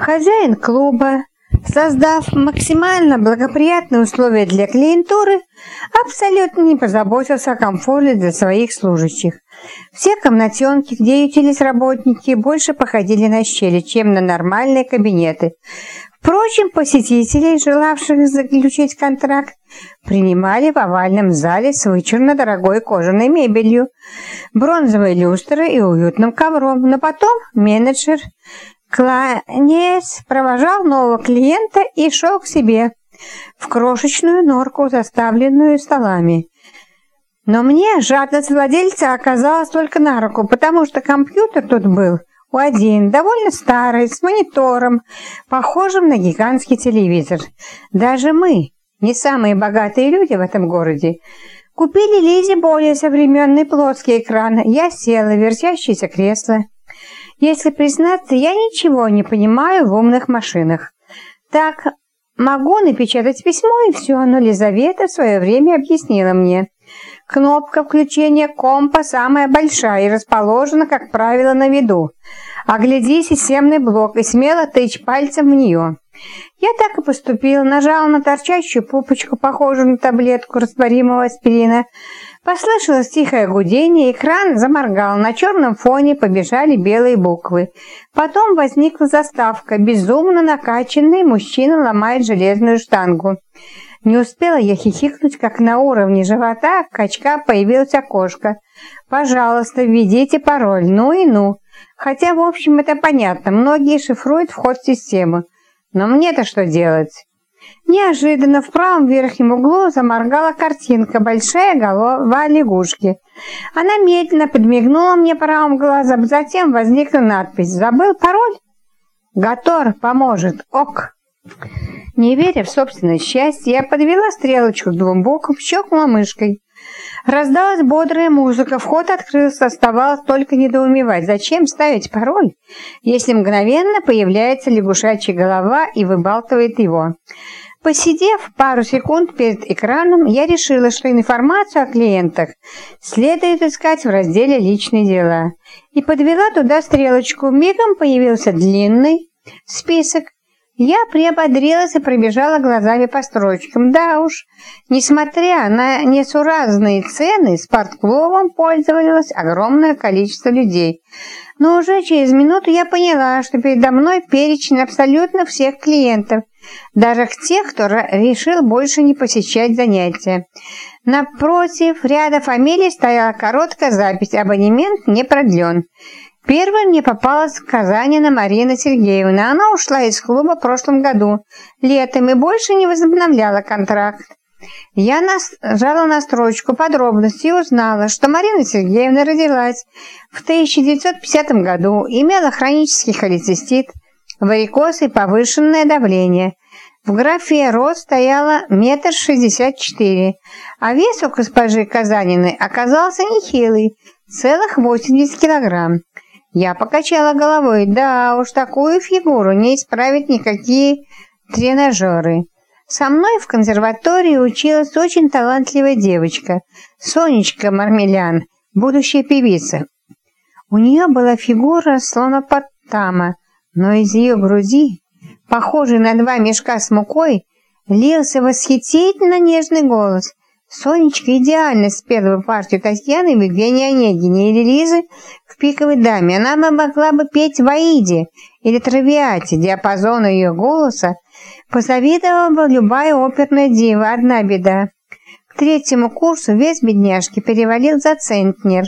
Хозяин клуба, создав максимально благоприятные условия для клиентуры, абсолютно не позаботился о комфорте для своих служащих. Все комнатенки, где ютились работники, больше походили на щели, чем на нормальные кабинеты. Впрочем, посетителей, желавших заключить контракт, принимали в овальном зале с вычурно дорогой кожаной мебелью, бронзовой люстрой и уютным ковром, но потом менеджер Кланяясь, провожал нового клиента и шел к себе в крошечную норку, заставленную столами. Но мне жадность владельца оказалась только на руку, потому что компьютер тут был у один, довольно старый, с монитором, похожим на гигантский телевизор. Даже мы, не самые богатые люди в этом городе, купили Лизе более современный плоский экран. Я села в вертящееся кресло. Если признаться, я ничего не понимаю в умных машинах. Так, могу напечатать письмо и все, но Лизавета в свое время объяснила мне. Кнопка включения компа самая большая и расположена, как правило, на виду. Огляди системный блок и смело тычь пальцем в нее. Я так и поступила, нажала на торчащую пупочку, похожую на таблетку растворимого аспирина, Послышалось тихое гудение, экран заморгал, на черном фоне побежали белые буквы. Потом возникла заставка «Безумно накачанный мужчина ломает железную штангу». Не успела я хихикнуть, как на уровне живота качка появилось окошко. «Пожалуйста, введите пароль, ну и ну». Хотя, в общем, это понятно, многие шифруют вход в систему. Но мне-то что делать? Неожиданно в правом верхнем углу заморгала картинка «Большая голова лягушки». Она медленно подмигнула мне правым глазом, затем возникла надпись «Забыл пароль?» «Гатор поможет, ок!» Не веря в собственное счастье, я подвела стрелочку к двум бокам, щелкнула мышкой. Раздалась бодрая музыка, вход открылся, оставалось только недоумевать, зачем ставить пароль, если мгновенно появляется лягушачья голова и выбалтывает его. Посидев пару секунд перед экраном, я решила, что информацию о клиентах следует искать в разделе «Личные дела» и подвела туда стрелочку. Мигом появился длинный список. Я приободрилась и пробежала глазами по строчкам. Да уж, несмотря на несуразные цены, спортклубом пользовалось огромное количество людей. Но уже через минуту я поняла, что передо мной перечень абсолютно всех клиентов – даже тех, кто решил больше не посещать занятия. Напротив ряда фамилий стояла короткая запись «Абонемент не продлен». Первой мне попалась Казанина Марина Сергеевна. Она ушла из клуба в прошлом году, летом, и больше не возобновляла контракт. Я нажала на строчку подробности и узнала, что Марина Сергеевна родилась в 1950 году, имела хронический холецистит, варикоз и повышенное давление. В графе рост стояло метр шестьдесят четыре, а вес у госпожи Казаниной оказался нехилый, целых восемьдесят килограмм. Я покачала головой, да уж такую фигуру не исправить никакие тренажеры. Со мной в консерватории училась очень талантливая девочка, Сонечка Мармелян, будущая певица. У нее была фигура слонопотама, но из ее груди, похожей на два мешка с мукой, лился восхитительно нежный голос. Сонечка идеально спела бы партию Татьяны в Евгении Онегине или Лизы в «Пиковой даме». Она могла бы петь в «Аиде» или «Травиате». Диапазону ее голоса позавидовала бы любая оперная дива. Одна беда. К третьему курсу вес бедняжки перевалил за центнер.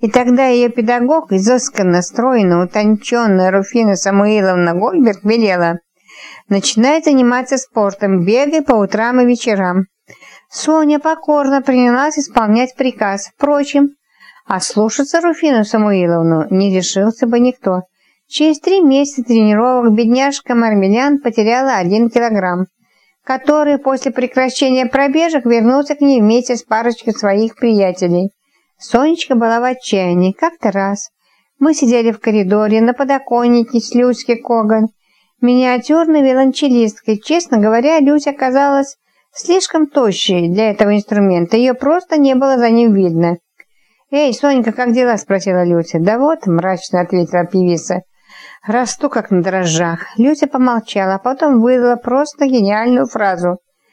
И тогда ее педагог, изысканно стройно утонченная Руфина Самуиловна Гольберг, велела «Начинай заниматься спортом, бегай по утрам и вечерам». Соня покорно принялась исполнять приказ. Впрочем, а слушаться Руфину Самуиловну не решился бы никто. Через три месяца тренировок бедняжка Мармелян потеряла один килограмм, который после прекращения пробежек вернулся к ней вместе с парочкой своих приятелей. Сонечка была в отчаянии. Как-то раз мы сидели в коридоре на подоконнике с Люськой Коган, миниатюрной виолончелисткой. Честно говоря, Люся оказалась слишком тощей для этого инструмента. Ее просто не было за ним видно. «Эй, Сонька, как дела?» – спросила Люся. «Да вот», – мрачно ответила певица. Расту как на дрожжах. Люся помолчала, а потом выдала просто гениальную фразу.